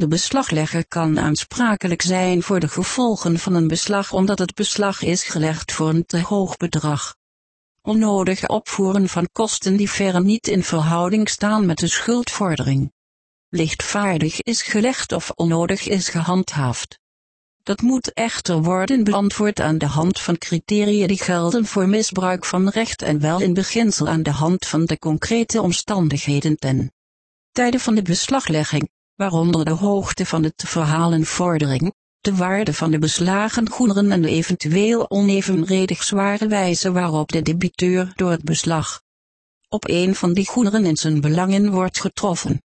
De beslaglegger kan aansprakelijk zijn voor de gevolgen van een beslag omdat het beslag is gelegd voor een te hoog bedrag. Onnodig opvoeren van kosten die verre niet in verhouding staan met de schuldvordering. Lichtvaardig is gelegd of onnodig is gehandhaafd. Dat moet echter worden beantwoord aan de hand van criteria die gelden voor misbruik van recht en wel in beginsel aan de hand van de concrete omstandigheden ten tijde van de beslaglegging, waaronder de hoogte van de te verhalen vordering, de waarde van de beslagen goederen en de eventueel onevenredig zware wijze waarop de debiteur door het beslag op een van die goederen in zijn belangen wordt getroffen.